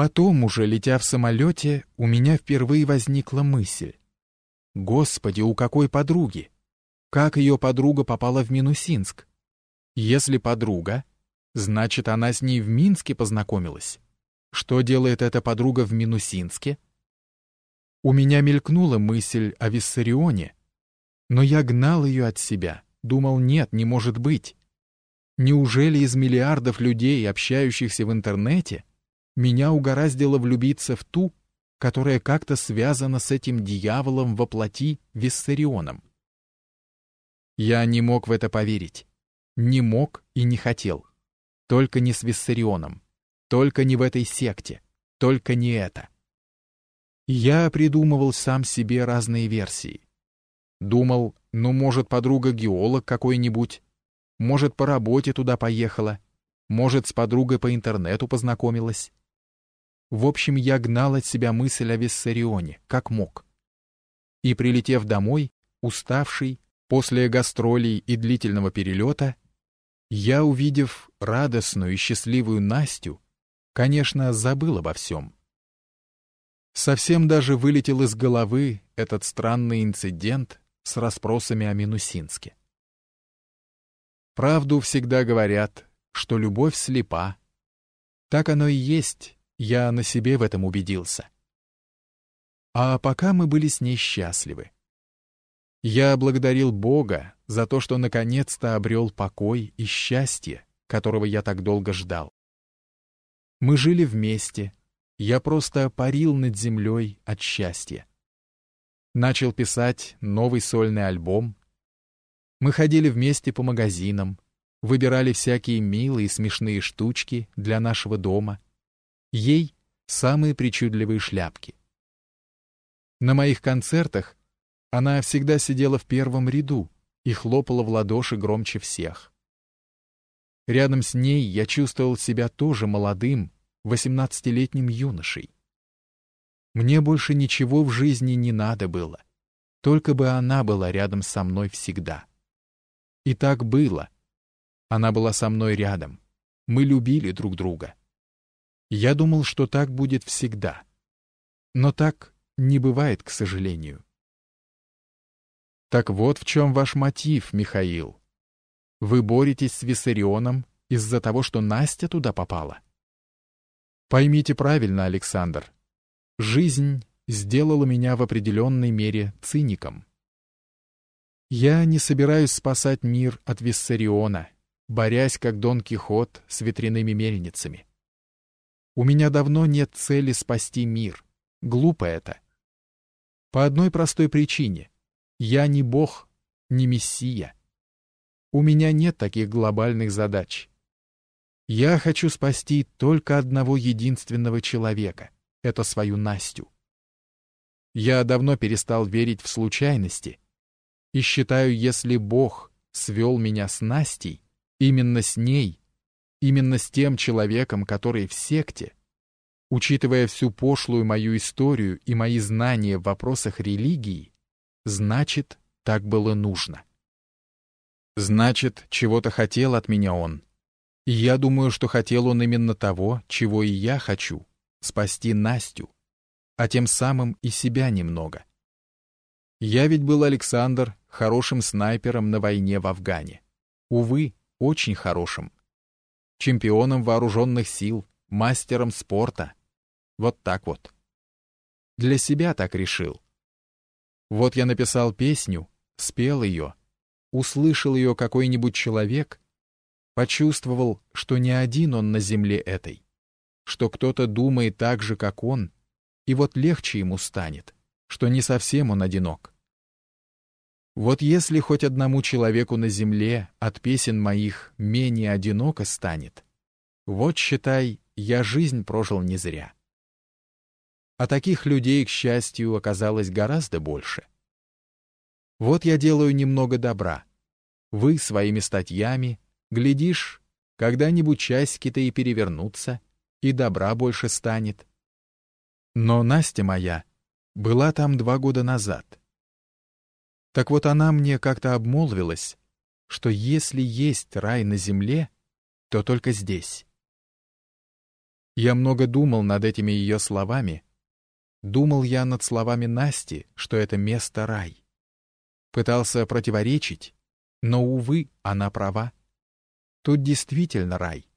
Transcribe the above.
Потом, уже летя в самолете, у меня впервые возникла мысль. Господи, у какой подруги? Как ее подруга попала в Минусинск? Если подруга, значит, она с ней в Минске познакомилась. Что делает эта подруга в Минусинске? У меня мелькнула мысль о Виссарионе, но я гнал ее от себя, думал, нет, не может быть. Неужели из миллиардов людей, общающихся в интернете, меня угораздило влюбиться в ту, которая как-то связана с этим дьяволом во плоти Виссарионом? Я не мог в это поверить. Не мог и не хотел. Только не с Виссарионом. Только не в этой секте. Только не это. Я придумывал сам себе разные версии. Думал, ну, может, подруга-геолог какой-нибудь, может, по работе туда поехала, может, с подругой по интернету познакомилась. В общем, я гнал от себя мысль о Виссарионе, как мог. И, прилетев домой, уставший, после гастролей и длительного перелета, я, увидев радостную и счастливую Настю, конечно, забыл обо всем. Совсем даже вылетел из головы этот странный инцидент с расспросами о Минусинске. Правду всегда говорят, что любовь слепа. Так оно и есть, я на себе в этом убедился. А пока мы были с ней счастливы. Я благодарил Бога за то, что наконец-то обрел покой и счастье, которого я так долго ждал. Мы жили вместе, я просто парил над землей от счастья. Начал писать новый сольный альбом, мы ходили вместе по магазинам, выбирали всякие милые смешные штучки для нашего дома. Ей самые причудливые шляпки. На моих концертах она всегда сидела в первом ряду и хлопала в ладоши громче всех. Рядом с ней я чувствовал себя тоже молодым, восемнадцатилетним юношей. Мне больше ничего в жизни не надо было, только бы она была рядом со мной всегда. И так было. Она была со мной рядом. Мы любили друг друга. Я думал, что так будет всегда. Но так не бывает, к сожалению. Так вот в чем ваш мотив, Михаил. Вы боретесь с Виссарионом из-за того, что Настя туда попала. Поймите правильно, Александр. Жизнь сделала меня в определенной мере циником. Я не собираюсь спасать мир от Виссариона, борясь как Дон Кихот с ветряными мельницами. У меня давно нет цели спасти мир. Глупо это. По одной простой причине. Я не бог, не мессия. У меня нет таких глобальных задач. Я хочу спасти только одного единственного человека. Это свою Настю. Я давно перестал верить в случайности и считаю, если Бог свел меня с Настей, именно с ней, именно с тем человеком, который в секте, учитывая всю пошлую мою историю и мои знания в вопросах религии, значит, так было нужно. Значит, чего-то хотел от меня он. И я думаю, что хотел он именно того, чего и я хочу — спасти Настю, а тем самым и себя немного. Я ведь был Александр, хорошим снайпером на войне в Афгане. Увы, очень хорошим. Чемпионом вооруженных сил, мастером спорта. Вот так вот. Для себя так решил. Вот я написал песню, спел ее, услышал ее какой-нибудь человек, почувствовал, что не один он на земле этой, что кто-то думает так же, как он, и вот легче ему станет, что не совсем он одинок. Вот если хоть одному человеку на земле от песен моих менее одиноко станет, вот, считай, я жизнь прожил не зря. А таких людей, к счастью, оказалось гораздо больше. Вот я делаю немного добра. Вы своими статьями, глядишь, когда-нибудь часики-то и перевернутся, и добра больше станет. Но Настя моя была там два года назад. Так вот она мне как-то обмолвилась, что если есть рай на земле, то только здесь. Я много думал над этими ее словами. Думал я над словами Насти, что это место рай. Пытался противоречить, но, увы, она права. Тут действительно рай.